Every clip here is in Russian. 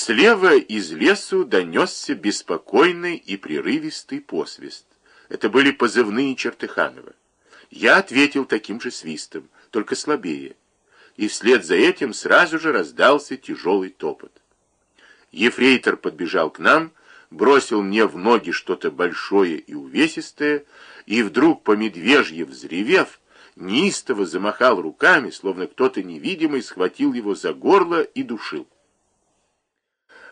Слева из лесу донесся беспокойный и прерывистый посвист. Это были позывные Чертыханова. Я ответил таким же свистом, только слабее. И вслед за этим сразу же раздался тяжелый топот. Ефрейтор подбежал к нам, бросил мне в ноги что-то большое и увесистое, и вдруг, по медвежье взревев, неистово замахал руками, словно кто-то невидимый схватил его за горло и душил.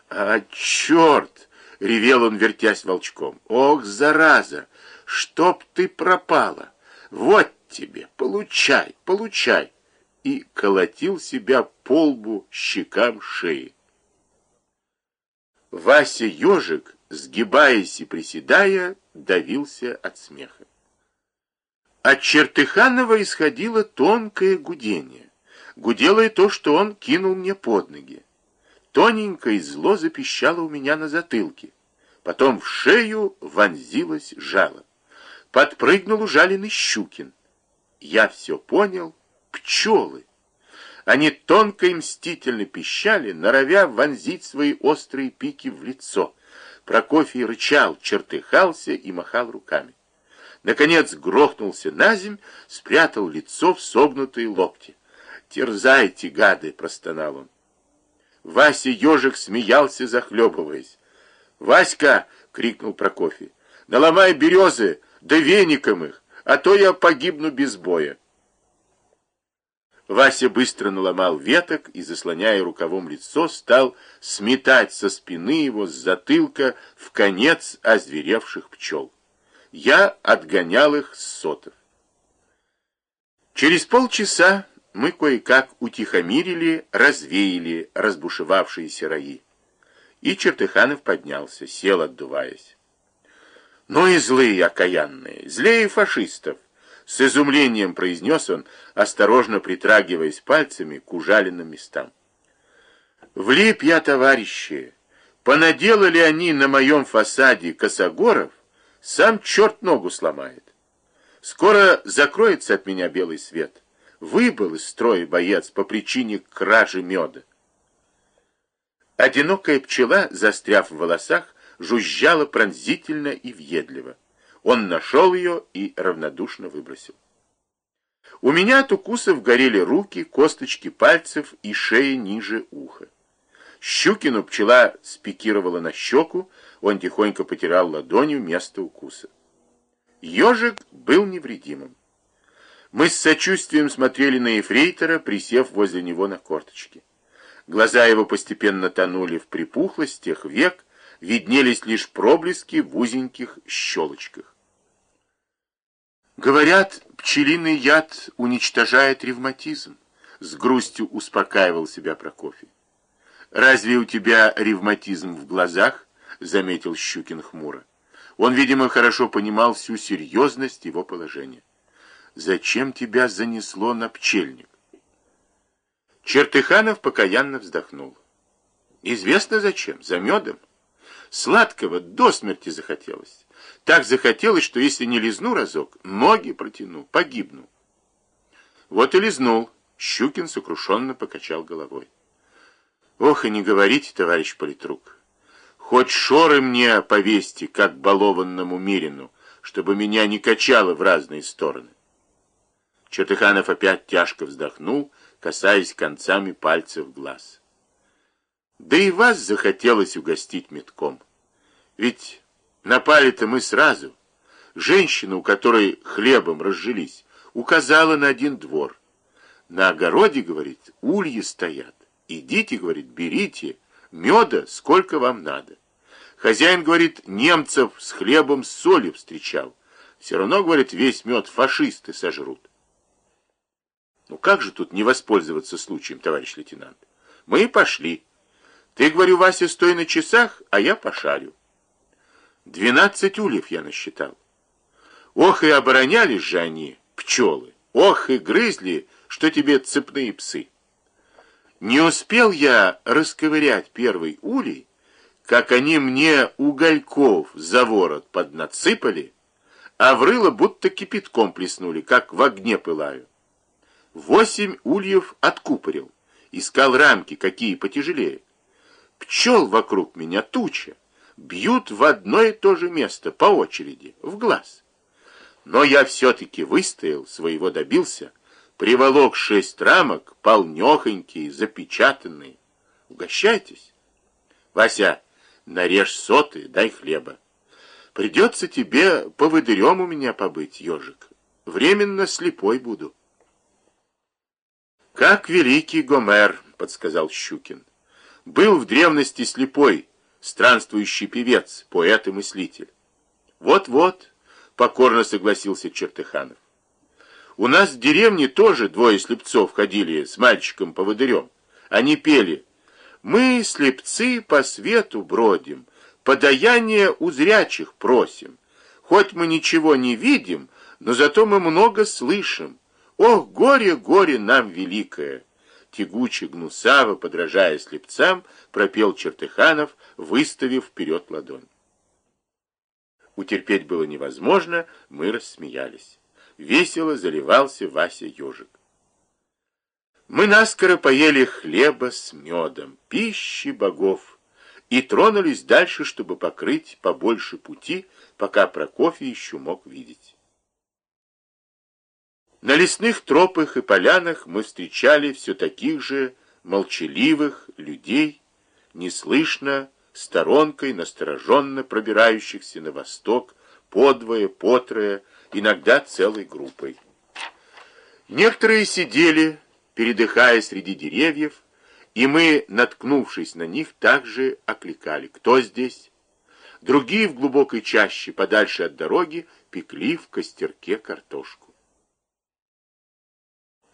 «А, черт!» — ревел он, вертясь волчком. «Ох, зараза! Чтоб ты пропала! Вот тебе! Получай, получай!» И колотил себя по лбу, щекам, шеи. Вася ежик, сгибаясь и приседая, давился от смеха. От Чертыханова исходило тонкое гудение. Гудело и то, что он кинул мне под ноги. Тоненько и зло запищало у меня на затылке. Потом в шею вонзилось жало. Подпрыгнул ужаленный Щукин. Я все понял. Пчелы. Они тонко и мстительно пищали, норовя вонзить свои острые пики в лицо. Прокофий рычал, чертыхался и махал руками. Наконец грохнулся на земь, спрятал лицо в согнутые локти. «Терзайте, гады!» — простонал он. Вася ежик смеялся, захлебываясь. «Васька!» — крикнул Прокофий. «Наломай березы, да веником их, а то я погибну без боя». Вася быстро наломал веток и, заслоняя рукавом лицо, стал сметать со спины его, с затылка, в конец озверевших пчел. Я отгонял их с сотов. Через полчаса мы кое-как утихомирили, развеяли разбушевавшиеся раи. И Чертыханов поднялся, сел, отдуваясь. Ну и злые окаянные, злее фашистов, с изумлением произнес он, осторожно притрагиваясь пальцами к ужаленным местам. Влип я, товарищи, понаделали они на моем фасаде косогоров, сам черт ногу сломает. Скоро закроется от меня белый свет. Выбыл из строя боец по причине кражи меда. Одинокая пчела, застряв в волосах, жужжала пронзительно и въедливо. Он нашел ее и равнодушно выбросил. У меня от укусов горели руки, косточки пальцев и шея ниже уха. Щукину пчела спикировала на щеку, он тихонько потирал ладонью место укуса. Ежик был невредимым. Мы с сочувствием смотрели на Ефрейтора, присев возле него на корточки. Глаза его постепенно тонули в припухлостях век, виднелись лишь проблески в узеньких щелочках. Говорят, пчелиный яд уничтожает ревматизм. С грустью успокаивал себя Прокофий. Разве у тебя ревматизм в глазах? Заметил Щукин хмуро. Он, видимо, хорошо понимал всю серьезность его положения. Зачем тебя занесло на пчельник? Чертыханов покаянно вздохнул. Известно зачем, за медом. Сладкого до смерти захотелось. Так захотелось, что если не лизну разок, ноги протяну, погибну. Вот и лизнул. Щукин сокрушенно покачал головой. Ох, и не говорите, товарищ политрук. Хоть шоры мне повесьте, как балованному Мирину, чтобы меня не качало в разные стороны. Чертыханов опять тяжко вздохнул, касаясь концами пальцев глаз. Да и вас захотелось угостить метком. Ведь Напали-то мы сразу. Женщина, у которой хлебом разжились, указала на один двор. На огороде, говорит, ульи стоят. Идите, говорит, берите, меда сколько вам надо. Хозяин, говорит, немцев с хлебом с солью встречал. Все равно, говорит, весь мед фашисты сожрут. Ну как же тут не воспользоваться случаем, товарищ лейтенант? Мы и пошли. Ты, говорю, Вася, стой на часах, а я пошарю. Двенадцать ульев я насчитал. Ох и оборонялись же они, пчелы. Ох и грызли, что тебе цепные псы. Не успел я расковырять первый улей, как они мне угольков за ворот поднацыпали, а в рыло будто кипятком плеснули, как в огне пылаю. Восемь ульев откупорил, искал рамки, какие потяжелее. Пчел вокруг меня туча. Бьют в одно и то же место, по очереди, в глаз. Но я все-таки выстоял, своего добился, приволок шесть рамок, полнехонькие, запечатанные. Угощайтесь. Вася, нарежь соты, дай хлеба. Придется тебе поводырем у меня побыть, ежик. Временно слепой буду. Как великий Гомер, подсказал Щукин. Был в древности слепой, странствующий певец, поэт и мыслитель. Вот-вот, покорно согласился Чертыханов. У нас в деревне тоже двое слепцов ходили с мальчиком-поводырем. Они пели «Мы, слепцы, по свету бродим, подаяние у зрячих просим. Хоть мы ничего не видим, но зато мы много слышим. Ох, горе, горе нам великое!» тягуче гнусаво, подражая слепцам, пропел Чертыханов, выставив вперед ладонь. Утерпеть было невозможно, мы рассмеялись. Весело заливался Вася ежик. Мы наскоро поели хлеба с медом, пищи богов, и тронулись дальше, чтобы покрыть побольше пути, пока Прокофий еще мог видеть. На лесных тропах и полянах мы встречали все таких же молчаливых людей, неслышно, сторонкой, настороженно пробирающихся на восток, подвое, потрое, иногда целой группой. Некоторые сидели, передыхая среди деревьев, и мы, наткнувшись на них, также окликали «Кто здесь?». Другие в глубокой чаще, подальше от дороги, пекли в костерке картошку.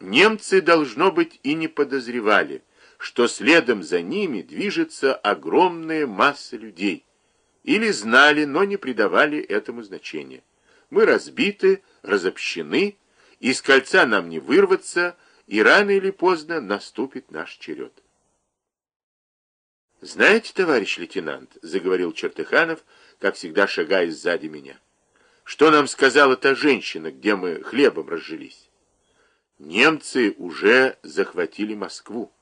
Немцы, должно быть, и не подозревали, что следом за ними движется огромная масса людей. Или знали, но не придавали этому значения. Мы разбиты, разобщены, из кольца нам не вырваться, и рано или поздно наступит наш черед. «Знаете, товарищ лейтенант», — заговорил Чертыханов, как всегда шагая сзади меня, «что нам сказала та женщина, где мы хлебом разжились?» Немцы уже захватили Москву.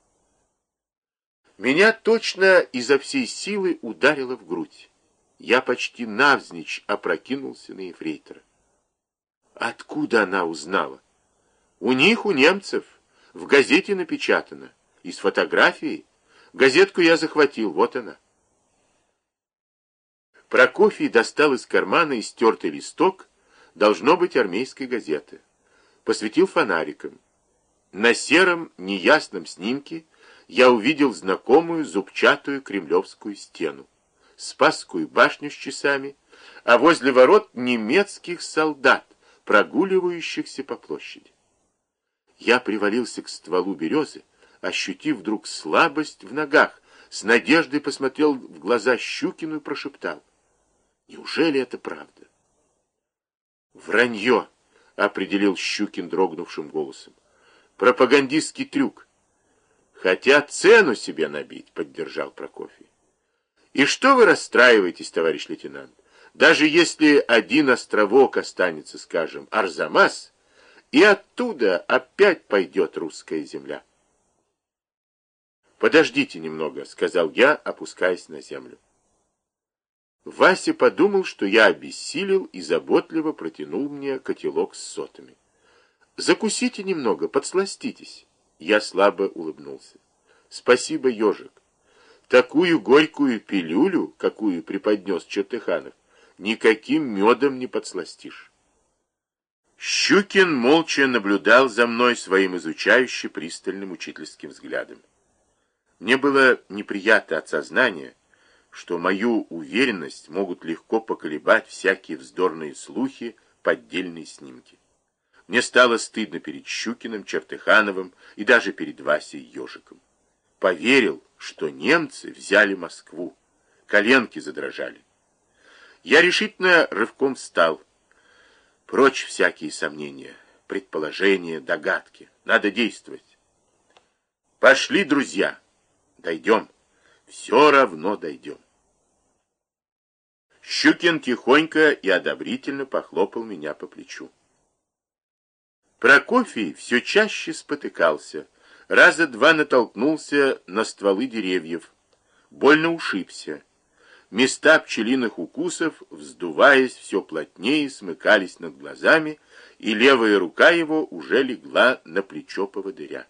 Меня точно изо всей силы ударило в грудь. Я почти навзничь опрокинулся на ефрейтора. Откуда она узнала? У них, у немцев, в газете напечатано. Из фотографии. Газетку я захватил, вот она. Прокофий достал из кармана истертый листок, должно быть армейской газеты посветил фонариком. На сером неясном снимке я увидел знакомую зубчатую кремлевскую стену, Спасскую башню с часами, а возле ворот немецких солдат, прогуливающихся по площади. Я привалился к стволу березы, ощутив вдруг слабость в ногах, с надеждой посмотрел в глаза Щукину и прошептал. Неужели это правда? Вранье! Определил Щукин дрогнувшим голосом. Пропагандистский трюк. Хотят цену себе набить, поддержал Прокофий. И что вы расстраиваетесь, товарищ лейтенант? Даже если один островок останется, скажем, Арзамас, и оттуда опять пойдет русская земля. «Подождите немного», — сказал я, опускаясь на землю. Вася подумал, что я обессилел и заботливо протянул мне котелок с сотами. «Закусите немного, подсластитесь». Я слабо улыбнулся. «Спасибо, ежик. Такую горькую пилюлю, какую преподнес Чертыханов, никаким медом не подсластишь». Щукин молча наблюдал за мной своим изучающе пристальным учительским взглядом. Мне было неприятно от сознания, что мою уверенность могут легко поколебать всякие вздорные слухи, поддельные снимки. Мне стало стыдно перед Щукиным, Чертыхановым и даже перед Васей Ежиком. Поверил, что немцы взяли Москву. Коленки задрожали. Я решительно рывком встал. Прочь всякие сомнения, предположения, догадки. Надо действовать. Пошли, друзья. Дойдем все равно дойдем. Щукин тихонько и одобрительно похлопал меня по плечу. Прокофий все чаще спотыкался, раза два натолкнулся на стволы деревьев, больно ушибся. Места пчелиных укусов, вздуваясь все плотнее, смыкались над глазами, и левая рука его уже легла на плечо поводыря.